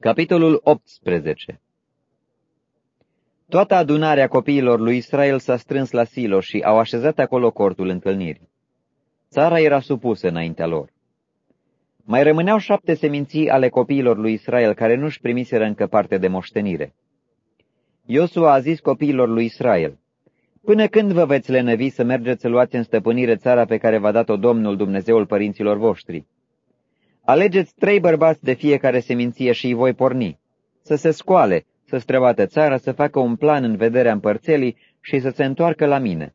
Capitolul 18 Toată adunarea copiilor lui Israel s-a strâns la Silo și au așezat acolo cortul întâlnirii. Țara era supusă înaintea lor. Mai rămâneau șapte seminții ale copiilor lui Israel care nu-și primiseră încă parte de moștenire. Iosua a zis copiilor lui Israel, Până când vă veți lenăvi să mergeți să luați în stăpânire țara pe care v-a dat-o Domnul Dumnezeul părinților voștri? Alegeți trei bărbați de fiecare seminție și îi voi porni, să se scoale, să străbată țara, să facă un plan în vederea împărțelii și să se întoarcă la mine.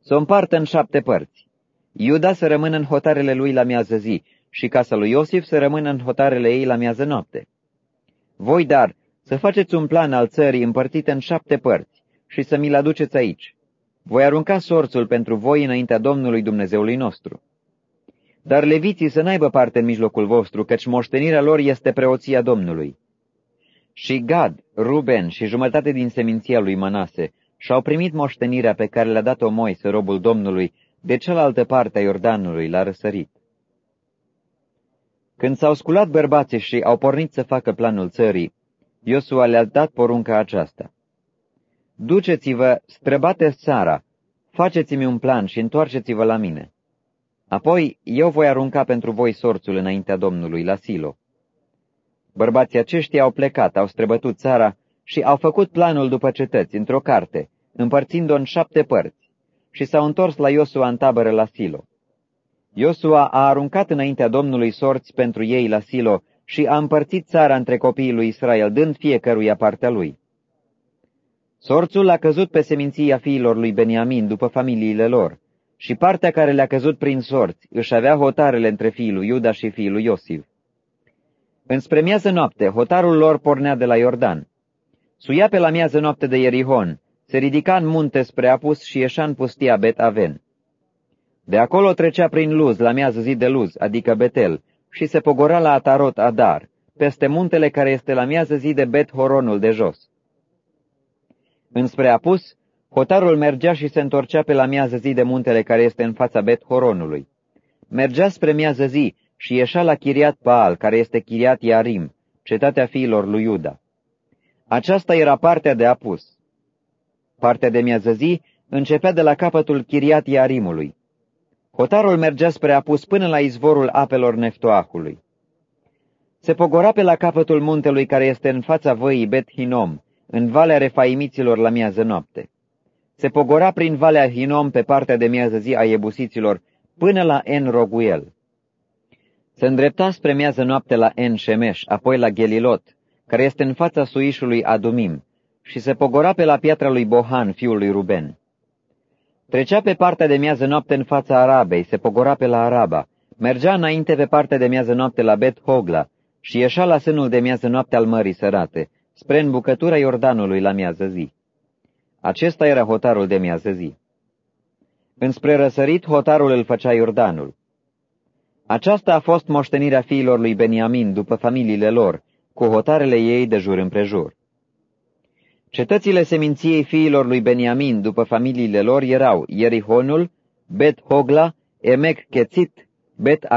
Să o împartă în șapte părți. Iuda să rămână în hotarele lui la miază zi și casa lui Iosif să rămână în hotarele ei la miază noapte. Voi, dar, să faceți un plan al țării împărțit în șapte părți și să mi-l aduceți aici. Voi arunca sorțul pentru voi înaintea Domnului Dumnezeului nostru. Dar leviții să n-aibă parte în mijlocul vostru, căci moștenirea lor este preoția Domnului. Și Gad, Ruben și jumătate din seminția lui Manase și-au primit moștenirea pe care le-a dat-o Moise, robul Domnului, de cealaltă parte a Iordanului, la răsărit. Când s-au sculat bărbații și au pornit să facă planul țării, Iosua le-a dat porunca aceasta. Duceți-vă, străbateți țara, faceți-mi un plan și întoarceți-vă la mine. Apoi eu voi arunca pentru voi sorțul înaintea Domnului la Silo. Bărbații aceștia au plecat, au străbătut țara și au făcut planul după cetăți, într-o carte, împărțind-o în șapte părți, și s-au întors la Iosua în tabără la Silo. Iosua a aruncat înaintea Domnului sorți pentru ei la Silo și a împărțit țara între copiii lui Israel, dând fiecăruia partea lui. Sorțul a căzut pe seminția fiilor lui Beniamin după familiile lor, și partea care le-a căzut prin sorți își avea hotarele între fiul lui Iuda și fiul lui Iosif. Înspre miază noapte, hotarul lor pornea de la Iordan. Suia pe la miază noapte de Ierihon, se ridica în munte spre Apus și ieșea în pustia Bet Aven. De acolo trecea prin Luz, la miază zi de Luz, adică Betel, și se pogora la Atarot Adar, peste muntele care este la miază zi de Bet Horonul de jos. Înspre Apus, hotarul mergea și se întorcea pe la miază zi de muntele care este în fața Bet Horonului. Mergea spre miază zi și ieșea la Chiriat Paal, care este Chiriat Iarim, cetatea fiilor lui Iuda. Aceasta era partea de apus. Partea de miază zi începea de la capătul Chiriat Iarimului. Hotarul mergea spre apus până la izvorul apelor Neftoahului. Se pogora pe la capătul muntelui care este în fața văii Bet Hinom, în valea refaimiților la miază noapte. Se pogora prin valea Hinom pe partea de miază zi a ebusiților până la En Roguel. Se îndrepta spre miază noapte la En Shemesh, apoi la Gelilot, care este în fața suișului Adumim, și se pogora pe la piatra lui Bohan, fiul lui Ruben. Trecea pe partea de miază noapte în fața Arabei, se pogora pe la Araba, mergea înainte pe partea de miază noapte la Bet Hogla și ieșea la sânul de miază noapte al Mării Sărate, spre îmbucătura Iordanului la miază zi. Acesta era hotarul de miază zi. Înspre răsărit, hotarul îl făcea Iordanul. Aceasta a fost moștenirea fiilor lui Beniamin după familiile lor, cu hotarele ei de jur împrejur. Cetățile seminției fiilor lui Beniamin după familiile lor erau Ierihonul, Bet Hogla, Emek Chețit, Bet